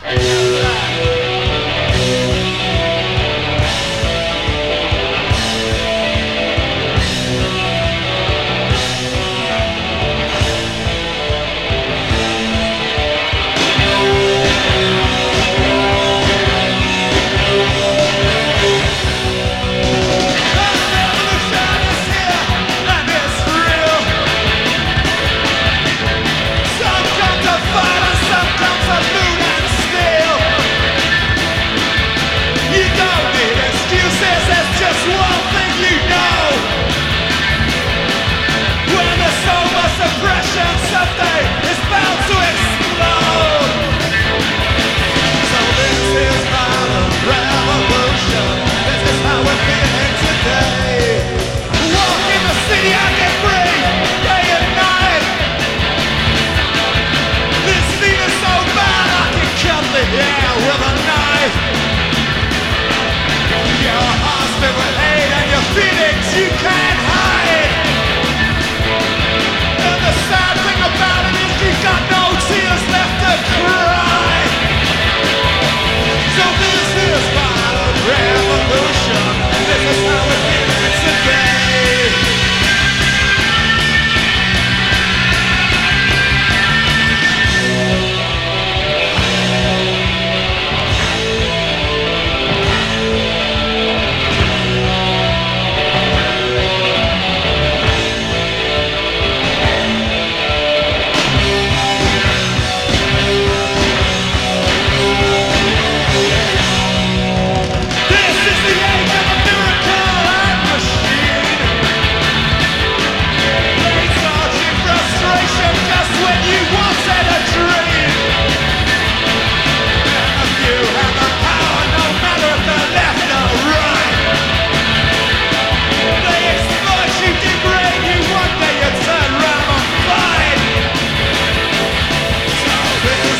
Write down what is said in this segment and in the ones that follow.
This is how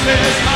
we're